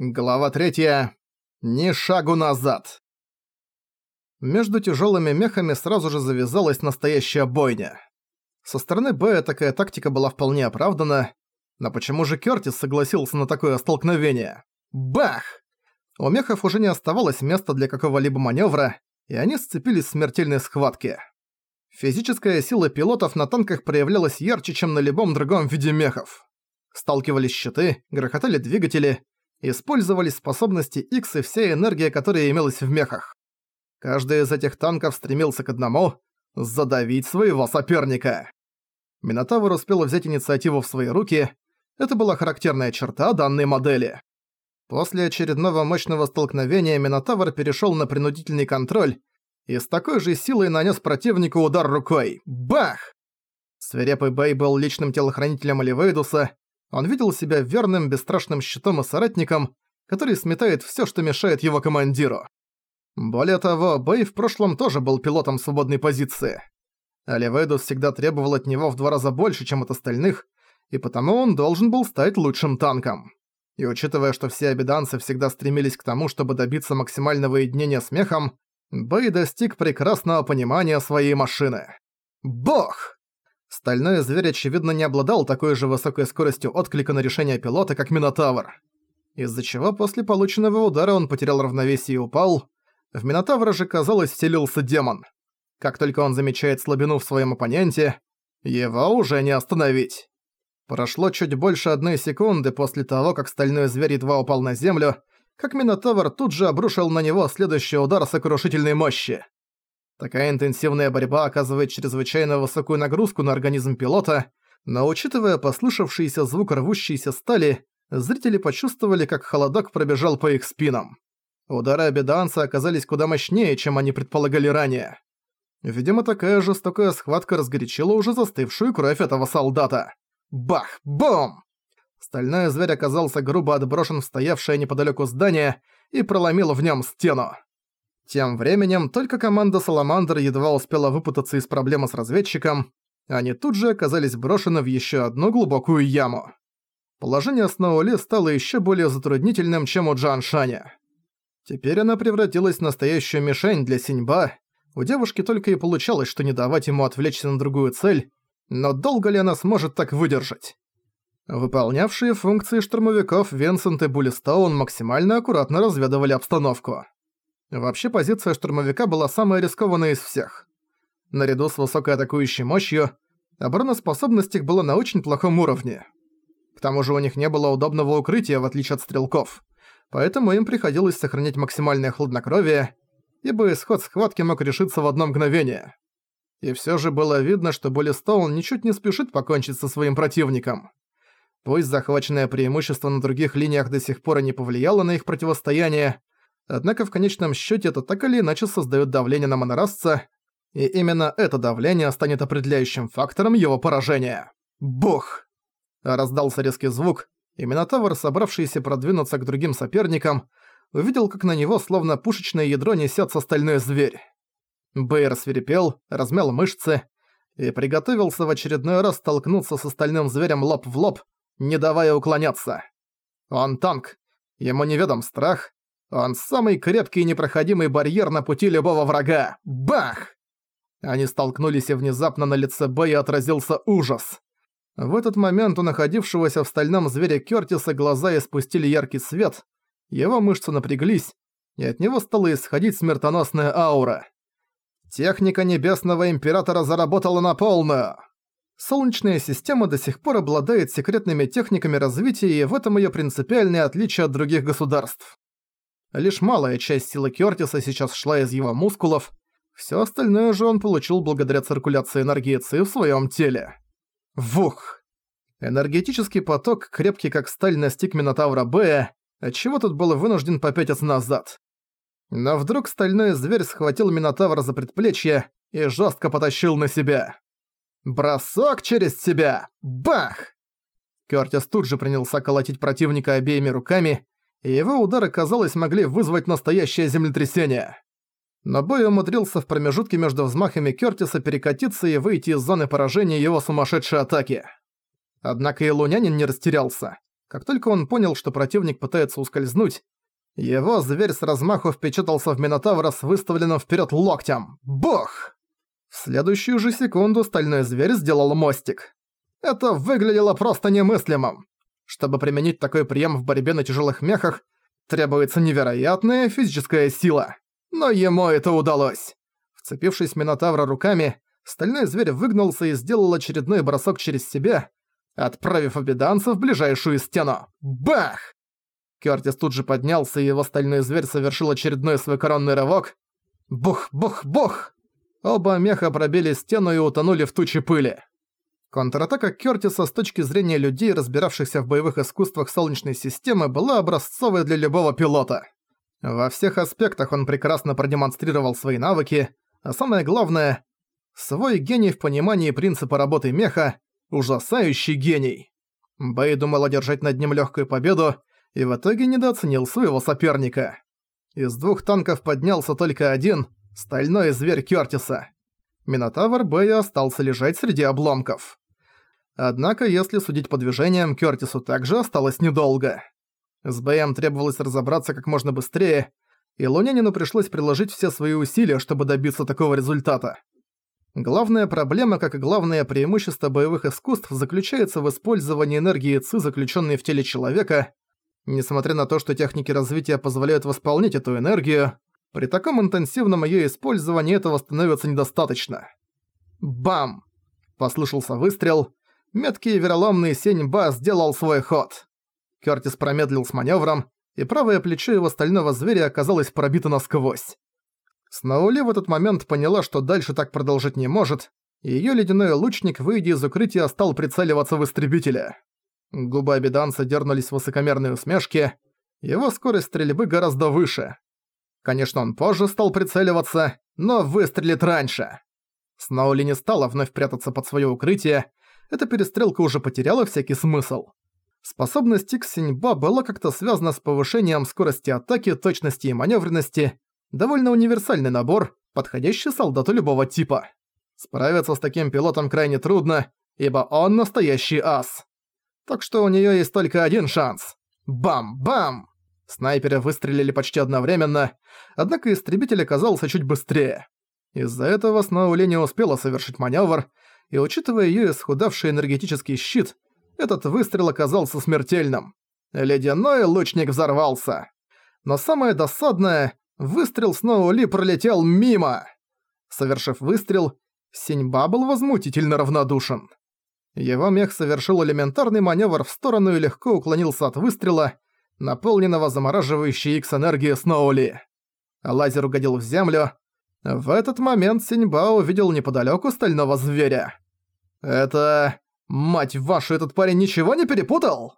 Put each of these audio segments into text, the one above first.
Глава 3. Ни шагу назад. Между тяжелыми мехами сразу же завязалась настоящая бойня. Со стороны Бэя такая тактика была вполне оправдана, но почему же Кёртис согласился на такое столкновение? Бах! У мехов уже не оставалось места для какого-либо маневра, и они сцепились в смертельной схватке. Физическая сила пилотов на танках проявлялась ярче, чем на любом другом виде мехов. Сталкивались щиты, грохотали двигатели, использовались способности X и вся энергия, которая имелась в мехах. Каждый из этих танков стремился к одному – задавить своего соперника. Минотавр успел взять инициативу в свои руки. Это была характерная черта данной модели. После очередного мощного столкновения Минотавр перешел на принудительный контроль и с такой же силой нанес противнику удар рукой. Бах! Свирепый Бэй был личным телохранителем Оливейдуса, он видел себя верным, бесстрашным щитом и соратником, который сметает всё, что мешает его командиру. Более того, Бэй в прошлом тоже был пилотом свободной позиции. Оливейдус всегда требовал от него в два раза больше, чем от остальных, и потому он должен был стать лучшим танком. И учитывая, что все обиданцы всегда стремились к тому, чтобы добиться максимального единения с мехом, Бэй достиг прекрасного понимания своей машины. Бог! Стальной зверь, очевидно, не обладал такой же высокой скоростью отклика на решение пилота, как Минотавр. Из-за чего после полученного удара он потерял равновесие и упал. В Минотавра же, казалось, вселился демон. Как только он замечает слабину в своем оппоненте, его уже не остановить. Прошло чуть больше одной секунды после того, как стальной зверь едва упал на землю, как Минотавр тут же обрушил на него следующий удар сокрушительной мощи. Такая интенсивная борьба оказывает чрезвычайно высокую нагрузку на организм пилота, но учитывая послышавшийся звук рвущейся стали, зрители почувствовали, как холодок пробежал по их спинам. Удары обеданца оказались куда мощнее, чем они предполагали ранее. Видимо, такая жестокая схватка разгорячила уже застывшую кровь этого солдата. Бах! Бум! Стальной зверь оказался грубо отброшен в стоявшее неподалеку здание и проломил в нем стену. Тем временем только команда Саламандр едва успела выпутаться из проблемы с разведчиком, они тут же оказались брошены в еще одну глубокую яму. Положение Сноули стало еще более затруднительным, чем у Джан Шаня. Теперь она превратилась в настоящую мишень для Синьба. У девушки только и получалось, что не давать ему отвлечься на другую цель, но долго ли она сможет так выдержать? Выполнявшие функции штурмовиков Винсент и Буллистоун максимально аккуратно разведывали обстановку. Вообще позиция штурмовика была самая рискованная из всех. Наряду с высокой атакующей мощью, обороноспособность их была на очень плохом уровне. К тому же у них не было удобного укрытия, в отличие от стрелков, поэтому им приходилось сохранять максимальное хладнокровие, ибо исход схватки мог решиться в одно мгновение. И всё же было видно, что Болистоун ничуть не спешит покончить со своим противником. Пусть захваченное преимущество на других линиях до сих пор не повлияло на их противостояние, Однако в конечном счете это так или иначе создает давление на монорасца, и именно это давление станет определяющим фактором его поражения. Бух! Раздался резкий звук, и Минотавр, собравшийся продвинуться к другим соперникам, увидел, как на него словно пушечное ядро несется стальной зверь. Бэйр свирепел, размял мышцы и приготовился в очередной раз столкнуться со стальным зверем лоб в лоб, не давая уклоняться. Он танк, ему неведом страх, он самый крепкий и непроходимый барьер на пути любого врага. Бах! Они столкнулись, и внезапно на лице Бэя отразился ужас. В этот момент у находившегося в стальном звере Кёртиса глаза испустили яркий свет, его мышцы напряглись, и от него стала исходить смертоносная аура. Техника Небесного Императора заработала на полную. Солнечная система до сих пор обладает секретными техниками развития, и в этом её принципиальное отличие от других государств. Лишь малая часть силы Кёртиса сейчас шла из его мускулов, всё остальное же он получил благодаря циркуляции энергии ЦИ в своём теле. Вух! Энергетический поток, крепкий как сталь, настиг Минотавра Бэя, отчего тот был вынужден попятиться назад. Но вдруг стальной зверь схватил Минотавра за предплечье и жестко потащил на себя. Бросок через себя! Бах! Кёртис тут же принялся колотить противника обеими руками, и его удары, казалось, могли вызвать настоящее землетрясение. Но Бой умудрился в промежутке между взмахами Кёртиса перекатиться и выйти из зоны поражения его сумасшедшей атаки. Однако и лунянин не растерялся. Как только он понял, что противник пытается ускользнуть, его зверь с размаху впечатался в Минотавра с выставленным вперед локтем. Бух! В следующую же секунду стальной зверь сделал мостик. Это выглядело просто немыслимым. Чтобы применить такой прием в борьбе на тяжелых мехах, требуется невероятная физическая сила. Но ему это удалось. Вцепившись Минотавра руками, стальной зверь выгнулся и сделал очередной бросок через себя, отправив обеданца в ближайшую стену. Бах! Кёртис тут же поднялся, и его стальной зверь совершил очередной свой коронный рывок. Бух-бух-бух! Оба меха пробили стену и утонули в туче пыли. Контратака Кёртиса с точки зрения людей, разбиравшихся в боевых искусствах Солнечной системы, была образцовой для любого пилота. Во всех аспектах он прекрасно продемонстрировал свои навыки, а самое главное – свой гений в понимании принципа работы меха – ужасающий гений. Бэй думал одержать над ним легкую победу и в итоге недооценил своего соперника. Из двух танков поднялся только один – стальной зверь Кёртиса. Минотавр Бэя остался лежать среди обломков. Однако, если судить по движениям, Кёртису также осталось недолго. С Бэем требовалось разобраться как можно быстрее, и Лунянину пришлось приложить все свои усилия, чтобы добиться такого результата. Главная проблема, как и главное преимущество боевых искусств, заключается в использовании энергии ЦИ, заключенной в теле человека. Несмотря на то, что техники развития позволяют восполнить эту энергию, при таком интенсивном её использовании этого становится недостаточно. Бам! Послышался выстрел. Меткий вероломный Сень-Ба сделал свой ход. Кёртис промедлил с манёвром, и правое плечо его стального зверя оказалось пробито насквозь. Сноули в этот момент поняла, что дальше так продолжить не может, и её ледяной лучник, выйдя из укрытия, стал прицеливаться в истребителя. Губы обеданца дернулись в высокомерной усмешке. Его скорость стрельбы гораздо выше. Конечно, он позже стал прицеливаться, но выстрелит раньше. Сноули не стала вновь прятаться под своё укрытие, эта перестрелка уже потеряла всякий смысл. Способность Иксиньба была как-то связана с повышением скорости атаки, точности и маневренности, довольно универсальный набор, подходящий солдату любого типа. Справиться с таким пилотом крайне трудно, ибо он настоящий ас. Так что у неё есть только один шанс. Бам-бам! Снайперы выстрелили почти одновременно, однако истребитель оказался чуть быстрее. Из-за этого Сноули не успела совершить маневр, и учитывая её исхудавший энергетический щит, этот выстрел оказался смертельным. Ледяной лучник взорвался. Но самое досадное, выстрел Сноули пролетел мимо. Совершив выстрел, Синьба был возмутительно равнодушен. Его мех совершил элементарный маневр в сторону и легко уклонился от выстрела, наполненного замораживающей Икс энергией Сноули. Лазер угодил в землю. В этот момент Синьба увидел неподалеку стального зверя. «Это... Мать вашу, этот парень ничего не перепутал?»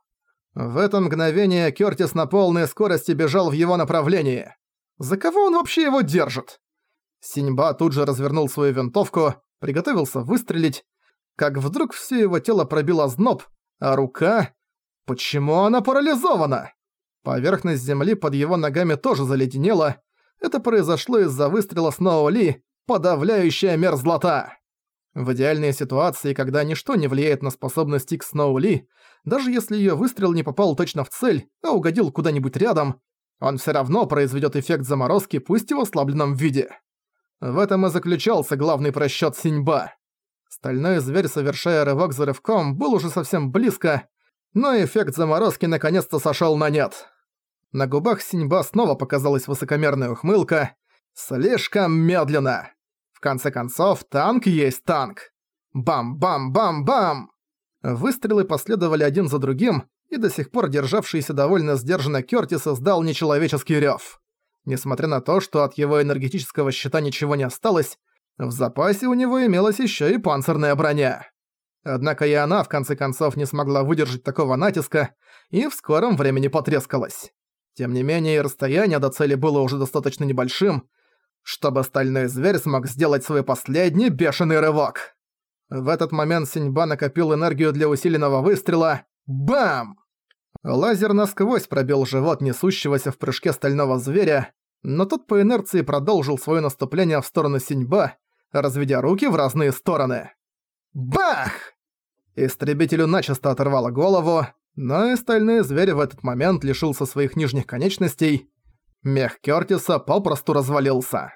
В это мгновение Кёртис на полной скорости бежал в его направлении. За кого он вообще его держит? Синьба тут же развернул свою винтовку, приготовился выстрелить, как вдруг все его тело пробило зноб, а рука... Почему она парализована? Поверхность земли под его ногами тоже заледенела. Это произошло из-за выстрела Сноули, подавляющая мерзлота. В идеальной ситуации, когда ничто не влияет на способности к Сноули, даже если её выстрел не попал точно в цель, а угодил куда-нибудь рядом, он всё равно произведёт эффект заморозки, пусть и в ослабленном виде. В этом и заключался главный просчёт Синьба. Стальной зверь, совершая рывок за рывком, был уже совсем близко, но эффект заморозки наконец-то сошёл на нет. На губах Синьба снова показалась высокомерная ухмылка. Слишком медленно. В конце концов, танк есть танк. Бам-бам-бам-бам! Выстрелы последовали один за другим, и до сих пор державшийся довольно сдержанно Кёртис издал нечеловеческий рёв. Несмотря на то, что от его энергетического щита ничего не осталось, в запасе у него имелась ещё и панцирная броня. Однако и она в конце концов не смогла выдержать такого натиска и в скором времени потрескалась. Тем не менее, расстояние до цели было уже достаточно небольшим, чтобы стальной зверь смог сделать свой последний бешеный рывок. В этот момент Синьба накопил энергию для усиленного выстрела. Бам! Лазер насквозь пробил живот несущегося в прыжке стального зверя, но тот по инерции продолжил свое наступление в сторону Синьба, разведя руки в разные стороны. Бах! Истребителю начисто оторвало голову, Но остальные звери в этот момент лишился своих нижних конечностей. Мех Кёртиса попросту развалился.